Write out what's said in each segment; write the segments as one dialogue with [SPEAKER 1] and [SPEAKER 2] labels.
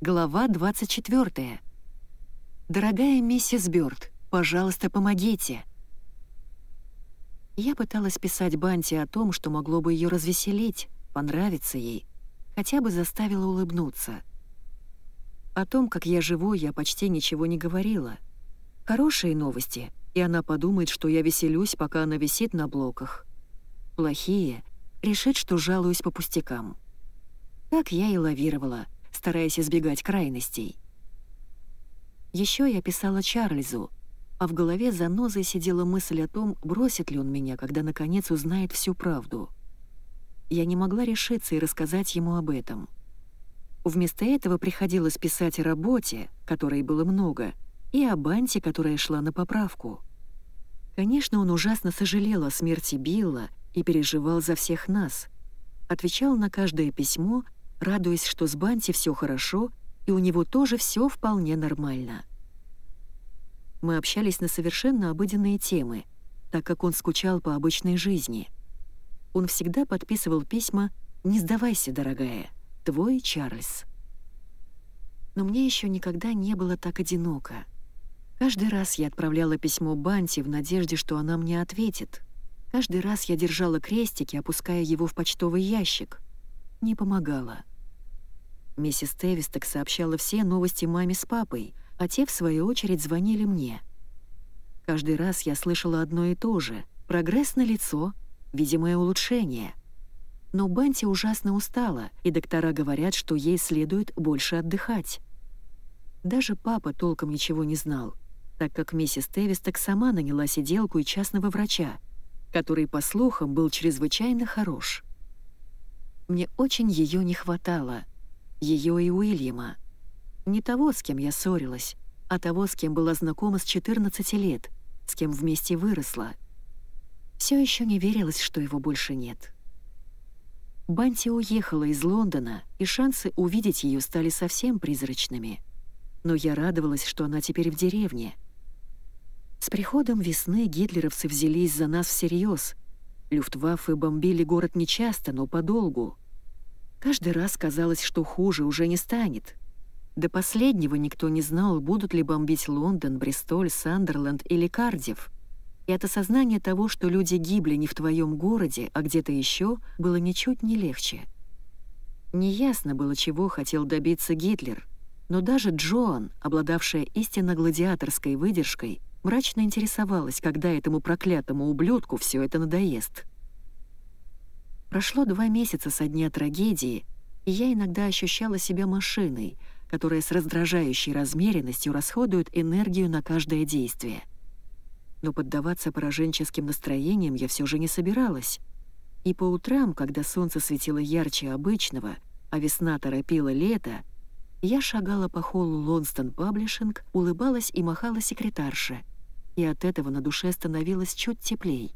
[SPEAKER 1] Глава 24. «Дорогая миссис Бёрд, пожалуйста, помогите!» Я пыталась писать Банти о том, что могло бы ее развеселить, понравиться ей, хотя бы заставила улыбнуться. О том, как я живу, я почти ничего не говорила. Хорошие новости, и она подумает, что я веселюсь, пока она висит на блоках. Плохие — решит, что жалуюсь по пустякам. Так я и лавировала, стараясь избегать крайностей. Еще я писала Чарльзу, а в голове занозой сидела мысль о том, бросит ли он меня, когда наконец узнает всю правду. Я не могла решиться и рассказать ему об этом. Вместо этого приходилось писать о работе, которой было много, и о Банте, которая шла на поправку. Конечно, он ужасно сожалел о смерти Билла и переживал за всех нас. Отвечал на каждое письмо, радуясь, что с Банти все хорошо, и у него тоже все вполне нормально. Мы общались на совершенно обыденные темы, так как он скучал по обычной жизни. Он всегда подписывал письма «Не сдавайся, дорогая, твой Чарльз». Но мне еще никогда не было так одиноко. Каждый раз я отправляла письмо Банти в надежде, что она мне ответит. Каждый раз я держала крестики, опуская его в почтовый ящик. Не помогало. Миссис Тевисток сообщала все новости маме с папой — а те, в свою очередь, звонили мне. Каждый раз я слышала одно и то же — прогресс на лицо, видимое улучшение. Но Банти ужасно устала, и доктора говорят, что ей следует больше отдыхать. Даже папа толком ничего не знал, так как миссис Тевисток сама наняла сиделку и частного врача, который, по слухам, был чрезвычайно хорош. Мне очень ее не хватало, ее и Уильяма. Не того, с кем я ссорилась, а того, с кем была знакома с 14 лет, с кем вместе выросла. Все еще не верилось, что его больше нет. Банти уехала из Лондона, и шансы увидеть ее стали совсем призрачными. Но я радовалась, что она теперь в деревне. С приходом весны гитлеровцы взялись за нас всерьез. Люфтваффе бомбили город нечасто, но подолгу. Каждый раз казалось, что хуже уже не станет — до последнего никто не знал, будут ли бомбить Лондон, Бристоль, Сандерленд или Кардив. И от осознания того, что люди гибли не в твоем городе, а где-то еще, было ничуть не легче. Неясно было, чего хотел добиться Гитлер, но даже Джоан, обладавшая истинно гладиаторской выдержкой, мрачно интересовалась, когда этому проклятому ублюдку все это надоест. Прошло два месяца со дня трагедии, и я иногда ощущала себя машиной — которая с раздражающей размеренностью расходует энергию на каждое действие. Но поддаваться пораженческим настроениям я все же не собиралась. И по утрам, когда солнце светило ярче обычного, а весна торопила лето, я шагала по холлу Лонстон Паблишинг, улыбалась и махала секретарше, и от этого на душе становилось чуть теплей.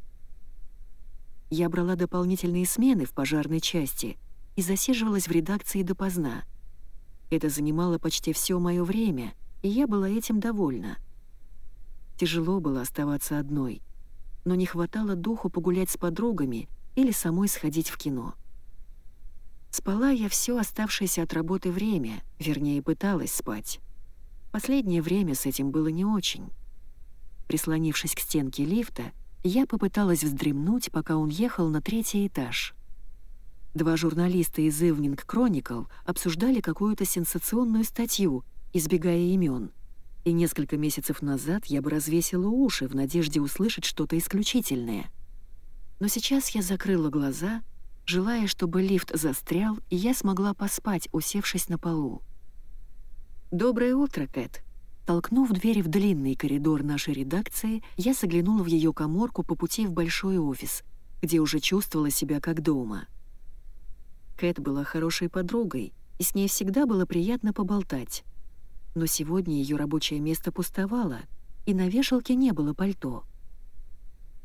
[SPEAKER 1] Я брала дополнительные смены в пожарной части и засиживалась в редакции допоздна — это занимало почти все мое время, и я была этим довольна. Тяжело было оставаться одной, но не хватало духу погулять с подругами или самой сходить в кино. Спала я все оставшееся от работы время, вернее, пыталась спать. Последнее время с этим было не очень. Прислонившись к стенке лифта, я попыталась вздремнуть, пока он ехал на третий этаж. Два журналиста из Evening Chronicle обсуждали какую-то сенсационную статью, избегая имен. И несколько месяцев назад я бы развесила уши в надежде услышать что-то исключительное. Но сейчас я закрыла глаза, желая, чтобы лифт застрял, и я смогла поспать, усевшись на полу. «Доброе утро, Кэт!» Толкнув двери в длинный коридор нашей редакции, я заглянула в ее коморку по пути в большой офис, где уже чувствовала себя как дома — Кэт была хорошей подругой, и с ней всегда было приятно поболтать. Но сегодня ее рабочее место пустовало, и на вешалке не было пальто.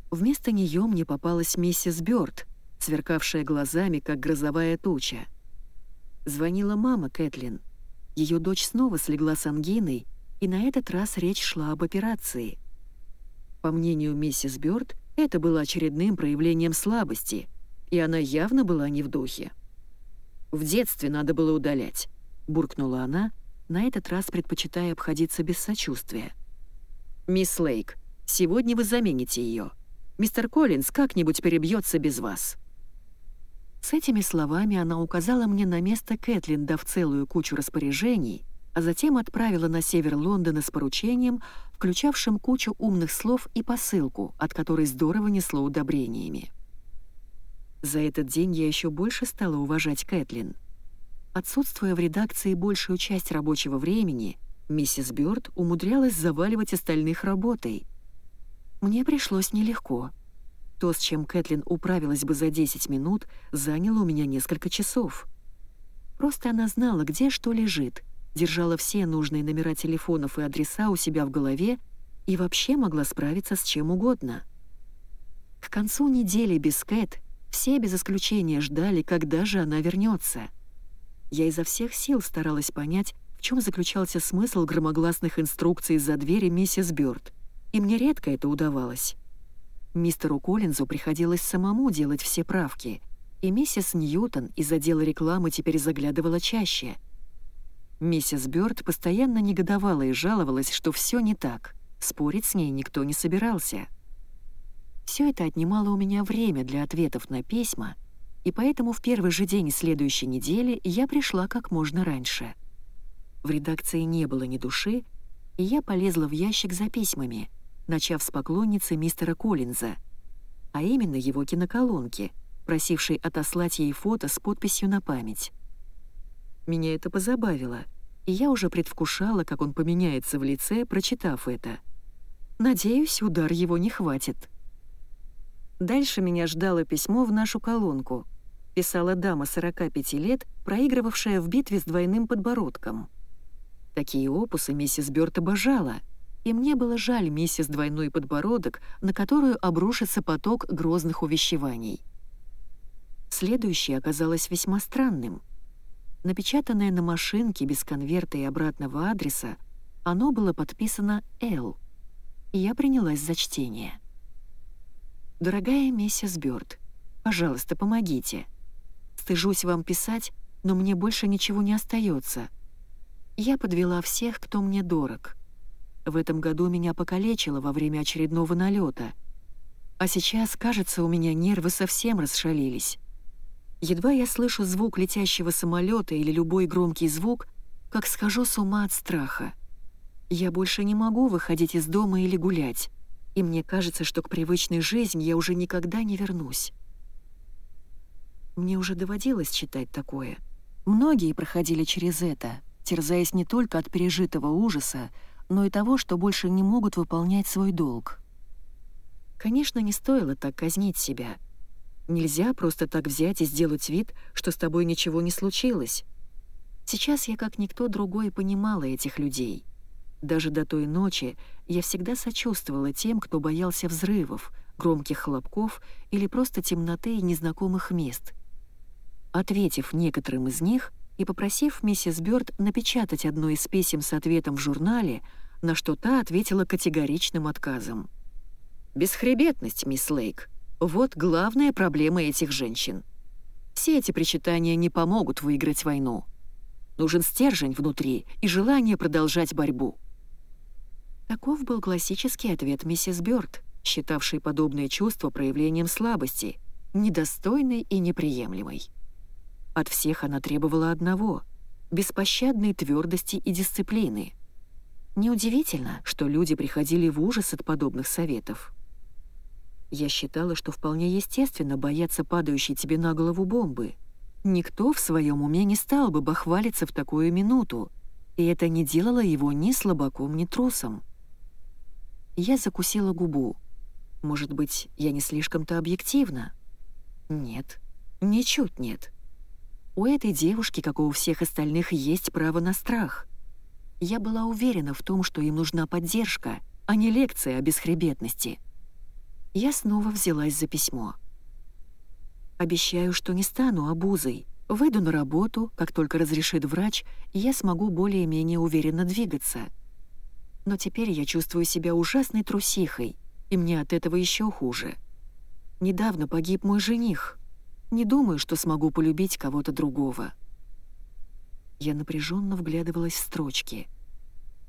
[SPEAKER 1] Вместо нее мне попалась миссис Бёрд, сверкавшая глазами, как грозовая туча. Звонила мама Кэтлин. Ее дочь снова слегла с ангиной, и на этот раз речь шла об операции. По мнению миссис Бёрд, это было очередным проявлением слабости, и она явно была не в духе. В детстве надо было удалять», — буркнула она, на этот раз предпочитая обходиться без сочувствия. «Мисс Лейк, сегодня вы замените ее. Мистер Коллинз как-нибудь перебьется без вас». С этими словами она указала мне на место Кэтлин, дав целую кучу распоряжений, а затем отправила на север Лондона с поручением, включавшим кучу умных слов и посылку, от которой здорово несло удобрениями. За этот день я еще больше стала уважать Кэтлин. Отсутствуя в редакции большую часть рабочего времени, миссис Бёрд умудрялась заваливать остальных работой. Мне пришлось нелегко. То, с чем Кэтлин управилась бы за 10 минут, заняло у меня несколько часов. Просто она знала, где что лежит, держала все нужные номера телефонов и адреса у себя в голове и вообще могла справиться с чем угодно. К концу недели без Кэт все без исключения ждали, когда же она вернется. Я изо всех сил старалась понять, в чем заключался смысл громогласных инструкций из-за двери миссис Бёрд, и мне редко это удавалось. Мистеру Коллинзу приходилось самому делать все правки, и миссис Ньютон из отдела рекламы теперь заглядывала чаще. Миссис Бёрд постоянно негодовала и жаловалась, что все не так. Спорить с ней никто не собирался. Все это отнимало у меня время для ответов на письма, и поэтому в первый же день следующей недели я пришла как можно раньше. В редакции не было ни души, и я полезла в ящик за письмами, начав с поклонницы мистера Коллинза, а именно его киноколонки, просившей отослать ей фото с подписью на память. Меня это позабавило, и я уже предвкушала, как он поменяется в лице, прочитав это. Надеюсь, удар его не хватит. Дальше меня ждало письмо в нашу колонку. Писала дама 45 лет, проигрывавшая в битве с двойным подбородком. Такие опусы миссис Бёрд обожала, и мне было жаль миссис Двойной Подбородок, на которую обрушится поток грозных увещеваний. Следующее оказалось весьма странным. Напечатанное на машинке без конверта и обратного адреса, оно было подписано «Л», и я принялась за чтение. «Дорогая миссис Бёрд, пожалуйста, помогите. Стыжусь вам писать, но мне больше ничего не остается. Я подвела всех, кто мне дорог. В этом году меня покалечило во время очередного налета. А сейчас, кажется, у меня нервы совсем расшалились. Едва я слышу звук летящего самолета или любой громкий звук, как схожу с ума от страха. Я больше не могу выходить из дома или гулять и мне кажется, что к привычной жизни я уже никогда не вернусь. Мне уже доводилось читать такое. Многие проходили через это, терзаясь не только от пережитого ужаса, но и того, что больше не могут выполнять свой долг. Конечно, не стоило так казнить себя. Нельзя просто так взять и сделать вид, что с тобой ничего не случилось. Сейчас я как никто другой понимала этих людей — даже до той ночи я всегда сочувствовала тем, кто боялся взрывов, громких хлопков или просто темноты и незнакомых мест. Ответив некоторым из них и попросив миссис Бёрд напечатать одно из писем с ответом в журнале, на что та ответила категоричным отказом. «Бесхребетность, мисс Лейк. Вот главная проблема этих женщин. Все эти причитания не помогут выиграть войну. Нужен стержень внутри и желание продолжать борьбу». Таков был классический ответ миссис Бёрд, считавшей подобное чувство проявлением слабости, недостойной и неприемлемой. От всех она требовала одного — беспощадной твердости и дисциплины. Неудивительно, что люди приходили в ужас от подобных советов. Я считала, что вполне естественно бояться падающей тебе на голову бомбы. Никто в своем уме не стал бы бахвалиться в такую минуту, и это не делало его ни слабаком, ни трусом. Я закусила губу. Может быть, я не слишком-то объективна? Нет, ничуть нет. У этой девушки, как у всех остальных, есть право на страх. Я была уверена в том, что им нужна поддержка, а не лекция о бесхребетности. Я снова взялась за письмо. Обещаю, что не стану обузой. Выйду на работу, как только разрешит врач, и я смогу более-менее уверенно двигаться — но теперь я чувствую себя ужасной трусихой, и мне от этого еще хуже. Недавно погиб мой жених. Не думаю, что смогу полюбить кого-то другого. Я напряженно вглядывалась в строчки.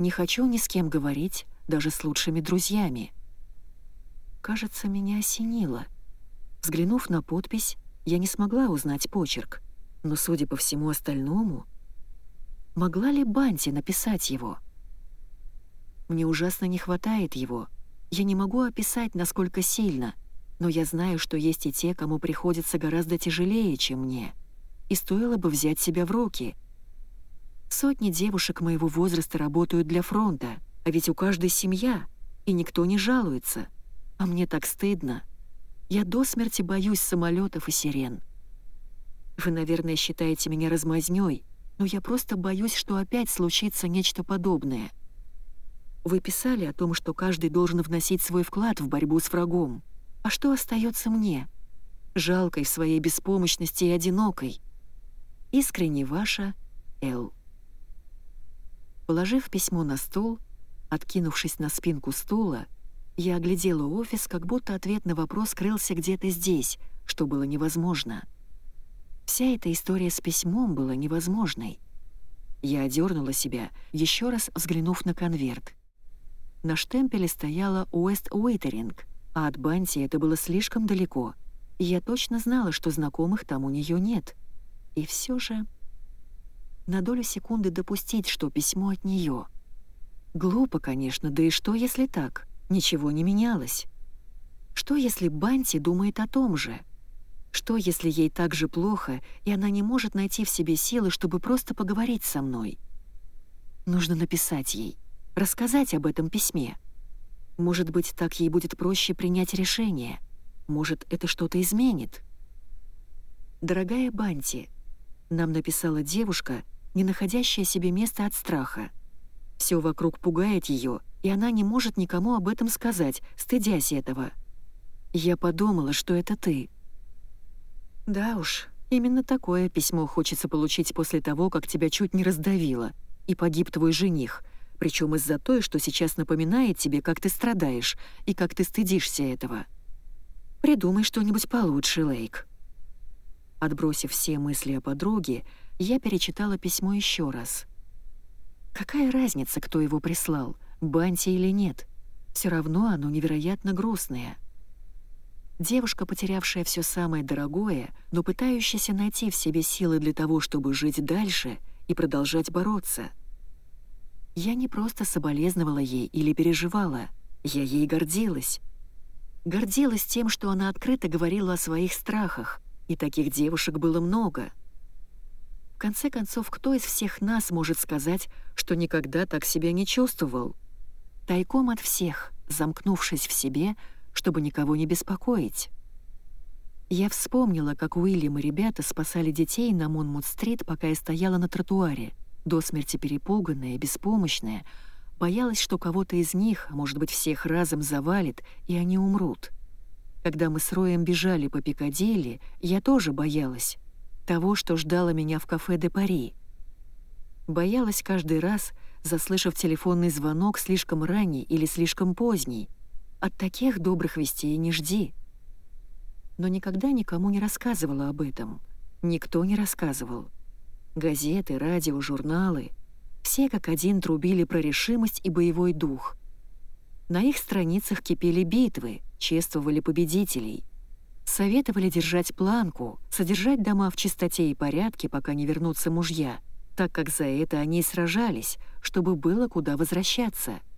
[SPEAKER 1] «Не хочу ни с кем говорить, даже с лучшими друзьями». Кажется, меня осенило. Взглянув на подпись, я не смогла узнать почерк, но, судя по всему остальному, могла ли Банти написать его? Мне ужасно не хватает его. Я не могу описать, насколько сильно, но я знаю, что есть и те, кому приходится гораздо тяжелее, чем мне. И стоило бы взять себя в руки. Сотни девушек моего возраста работают для фронта, а ведь у каждой семья, и никто не жалуется. А мне так стыдно. Я до смерти боюсь самолетов и сирен. Вы, наверное, считаете меня размазнёй, но я просто боюсь, что опять случится нечто подобное. Вы писали о том, что каждый должен вносить свой вклад в борьбу с врагом. А что остается мне? Жалкой в своей беспомощности и одинокой. Искренне ваша Л. Положив письмо на стол, откинувшись на спинку стула, я оглядела офис, как будто ответ на вопрос крылся где-то здесь, что было невозможно. Вся эта история с письмом была невозможной. Я одернула себя, еще раз взглянув на конверт. На штемпеле стояла «Уэст Уитеринг», а от Банти это было слишком далеко, я точно знала, что знакомых там у нее нет. И все же... На долю секунды допустить, что письмо от нее. Глупо, конечно, да и что, если так? Ничего не менялось. Что, если Банти думает о том же? Что, если ей так же плохо, и она не может найти в себе силы, чтобы просто поговорить со мной? Нужно написать ей, рассказать об этом письме. Может быть, так ей будет проще принять решение. Может, это что-то изменит. «Дорогая Банти», — нам написала девушка, не находящая себе места от страха. Все вокруг пугает ее, и она не может никому об этом сказать, стыдясь этого. Я подумала, что это ты. Да уж, именно такое письмо хочется получить после того, как тебя чуть не раздавило, и погиб твой жених, причем из-за той, что сейчас напоминает тебе, как ты страдаешь и как ты стыдишься этого. Придумай что-нибудь получше, Лейк. Отбросив все мысли о подруге, я перечитала письмо еще раз. Какая разница, кто его прислал, Банти или нет? Все равно оно невероятно грустное. Девушка, потерявшая все самое дорогое, но пытающаяся найти в себе силы для того, чтобы жить дальше и продолжать бороться. Я не просто соболезновала ей или переживала, я ей гордилась. Гордилась тем, что она открыто говорила о своих страхах, и таких девушек было много. В конце концов, кто из всех нас может сказать, что никогда так себя не чувствовал? Тайком от всех, замкнувшись в себе, — чтобы никого не беспокоить. Я вспомнила, как Уильям и ребята спасали детей на Монмут-стрит, пока я стояла на тротуаре, до смерти перепуганная, беспомощная, боялась, что кого-то из них, а может быть всех разом завалит, и они умрут. Когда мы с Роем бежали по Пикадилли, я тоже боялась того, что ждало меня в кафе «Де Пари». Боялась каждый раз, заслышав телефонный звонок слишком ранний или слишком поздний, от таких добрых вестей не жди. Но никогда никому не рассказывала об этом. Никто не рассказывал. Газеты, радио, журналы — все как один трубили про решимость и боевой дух. На их страницах кипели битвы, чествовали победителей. Советовали держать планку, содержать дома в чистоте и порядке, пока не вернутся мужья, так как за это они и сражались, чтобы было куда возвращаться —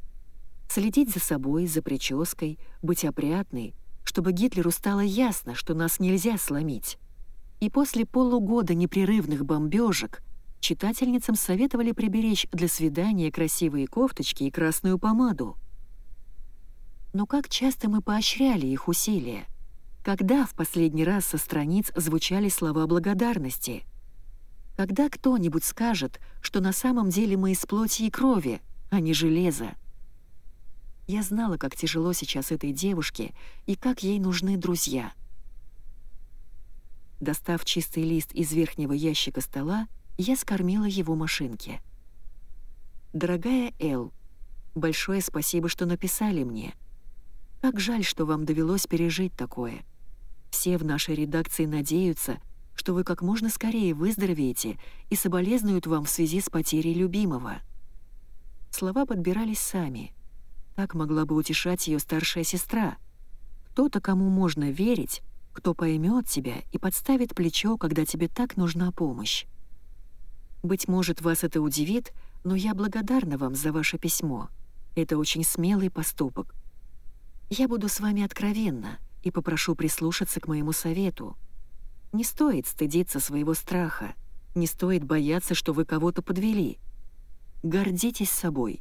[SPEAKER 1] Следить за собой, за прической, быть опрятной, чтобы Гитлеру стало ясно, что нас нельзя сломить. И после полугода непрерывных бомбежек читательницам советовали приберечь для свидания красивые кофточки и красную помаду. Но как часто мы поощряли их усилия? Когда в последний раз со страниц звучали слова благодарности? Когда кто-нибудь скажет, что на самом деле мы из плоти и крови, а не железа? Я знала, как тяжело сейчас этой девушке и как ей нужны друзья. Достав чистый лист из верхнего ящика стола, я скормила его машинке. «Дорогая Эл, большое спасибо, что написали мне. Как жаль, что вам довелось пережить такое. Все в нашей редакции надеются, что вы как можно скорее выздоровеете и соболезнуют вам в связи с потерей любимого. Слова подбирались сами. Так могла бы утешать ее старшая сестра. Кто-то, кому можно верить, кто поймет тебя и подставит плечо, когда тебе так нужна помощь. Быть может, вас это удивит, но я благодарна вам за ваше письмо. Это очень смелый поступок. Я буду с вами откровенна и попрошу прислушаться к моему совету. Не стоит стыдиться своего страха, не стоит бояться, что вы кого-то подвели. Гордитесь собой,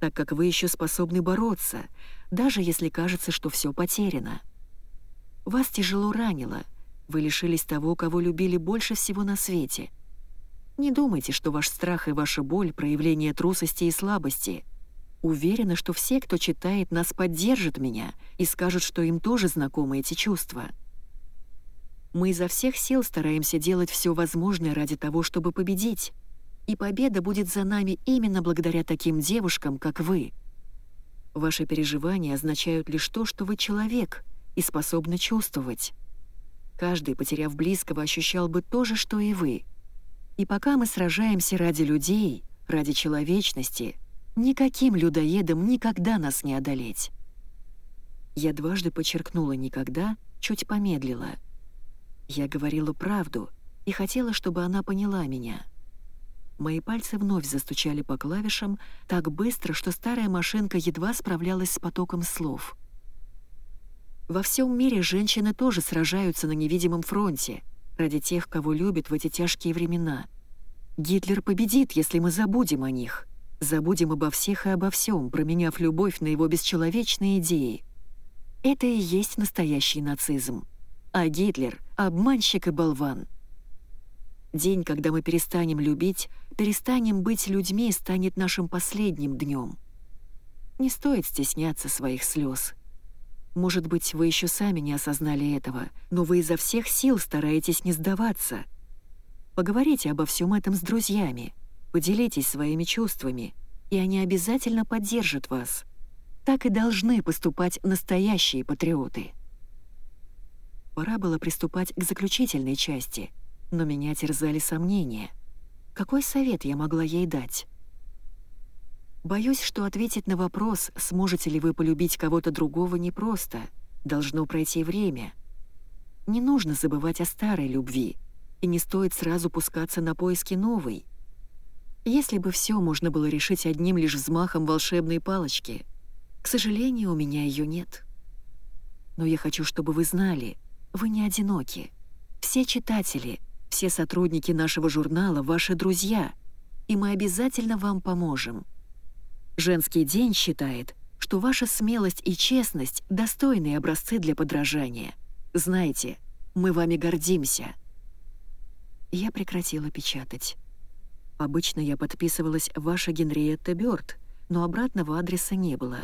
[SPEAKER 1] так как вы еще способны бороться, даже если кажется, что все потеряно. Вас тяжело ранило, вы лишились того, кого любили больше всего на свете. Не думайте, что ваш страх и ваша боль — проявление трусости и слабости. Уверена, что все, кто читает, нас поддержат меня и скажут, что им тоже знакомы эти чувства. Мы изо всех сил стараемся делать все возможное ради того, чтобы победить. И победа будет за нами именно благодаря таким девушкам, как вы. Ваши переживания означают лишь то, что вы человек — и способны чувствовать. Каждый, потеряв близкого, ощущал бы то же, что и вы. И пока мы сражаемся ради людей, ради человечности, никаким людоедом никогда нас не одолеть. Я дважды подчеркнула «никогда», чуть помедлила. Я говорила правду и хотела, чтобы она поняла меня. Мои пальцы вновь застучали по клавишам так быстро, что старая машинка едва справлялась с потоком слов — во всем мире женщины тоже сражаются на невидимом фронте ради тех, кого любят в эти тяжкие времена. Гитлер победит, если мы забудем о них. Забудем обо всех и обо всем, променяв любовь на его бесчеловечные идеи. Это и есть настоящий нацизм. А Гитлер — обманщик и болван. День, когда мы перестанем любить, перестанем быть людьми, станет нашим последним днем. Не стоит стесняться своих слез. Может быть, вы еще сами не осознали этого, но вы изо всех сил стараетесь не сдаваться. Поговорите обо всем этом с друзьями, поделитесь своими чувствами, и они обязательно поддержат вас. Так и должны поступать настоящие патриоты. Пора было приступать к заключительной части, но меня терзали сомнения. Какой совет я могла ей дать? Боюсь, что ответить на вопрос, сможете ли вы полюбить кого-то другого, непросто. Должно пройти время. Не нужно забывать о старой любви, и не стоит сразу пускаться на поиски новой. Если бы все можно было решить одним лишь взмахом волшебной палочки, к сожалению, у меня ее нет. Но я хочу, чтобы вы знали, вы не одиноки. Все читатели, все сотрудники нашего журнала — ваши друзья, и мы обязательно вам поможем. Женский день считает, что ваша смелость и честность — достойные образцы для подражания. Знаете, мы вами гордимся». Я прекратила печатать. Обычно я подписывалась «Ваша Генриетта Бёрд», но обратного адреса не было.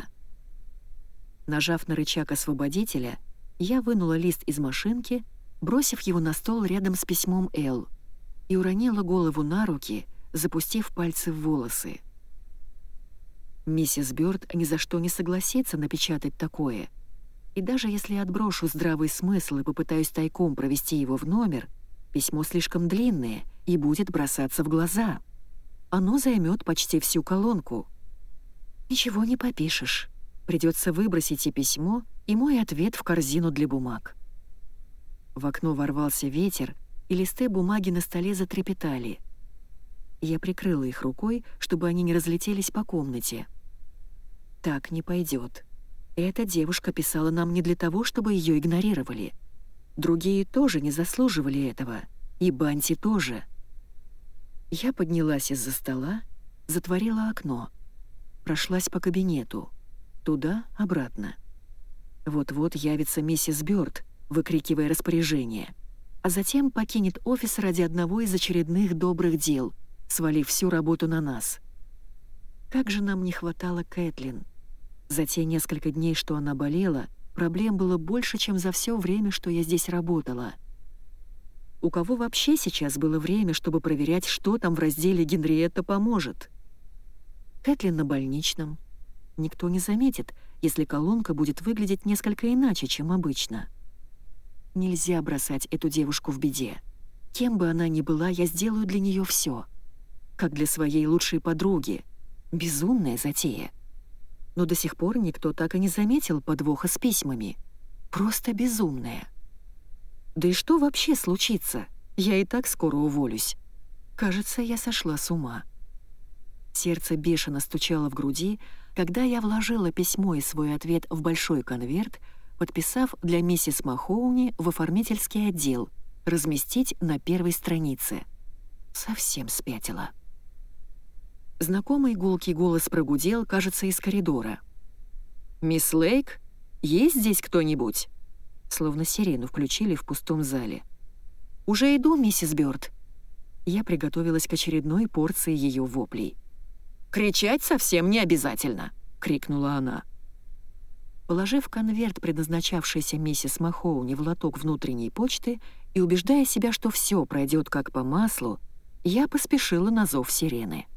[SPEAKER 1] Нажав на рычаг освободителя, я вынула лист из машинки, бросив его на стол рядом с письмом Эл, и уронила голову на руки, запустив пальцы в волосы. Миссис Бёрд ни за что не согласится напечатать такое. И даже если отброшу здравый смысл и попытаюсь тайком провести его в номер, письмо слишком длинное и будет бросаться в глаза. Оно займет почти всю колонку. Ничего не попишешь. Придется выбросить и письмо, и мой ответ в корзину для бумаг. В окно ворвался ветер, и листы бумаги на столе затрепетали. Я прикрыла их рукой, чтобы они не разлетелись по комнате. Так не пойдет. Эта девушка писала нам не для того, чтобы ее игнорировали. Другие тоже не заслуживали этого. И Банти тоже. Я поднялась из-за стола, затворила окно. Прошлась по кабинету. Туда, обратно. Вот-вот явится миссис Бёрд, выкрикивая распоряжение. А затем покинет офис ради одного из очередных добрых дел, свалив всю работу на нас. Как же нам не хватало Кэтлин. За те несколько дней, что она болела, проблем было больше, чем за все время, что я здесь работала. У кого вообще сейчас было время, чтобы проверять, что там в разделе «Генриетта поможет»? Кэтлин на больничном. Никто не заметит, если колонка будет выглядеть несколько иначе, чем обычно. Нельзя бросать эту девушку в беде. Кем бы она ни была, я сделаю для нее все, Как для своей лучшей подруги. Безумная затея. Но до сих пор никто так и не заметил подвоха с письмами. Просто безумная. Да и что вообще случится? Я и так скоро уволюсь. Кажется, я сошла с ума. Сердце бешено стучало в груди, когда я вложила письмо и свой ответ в большой конверт, подписав для миссис Махоуни в оформительский отдел, разместить на первой странице. Совсем спятила. Знакомый гулкий голос прогудел, кажется, из коридора. «Мисс Лейк, есть здесь кто-нибудь?» Словно сирену включили в пустом зале. «Уже иду, миссис Бёрд». Я приготовилась к очередной порции ее воплей. «Кричать совсем не обязательно!» — крикнула она. Положив конверт, предназначавшийся миссис Махоуни, в лоток внутренней почты и убеждая себя, что все пройдет как по маслу, я поспешила на зов сирены.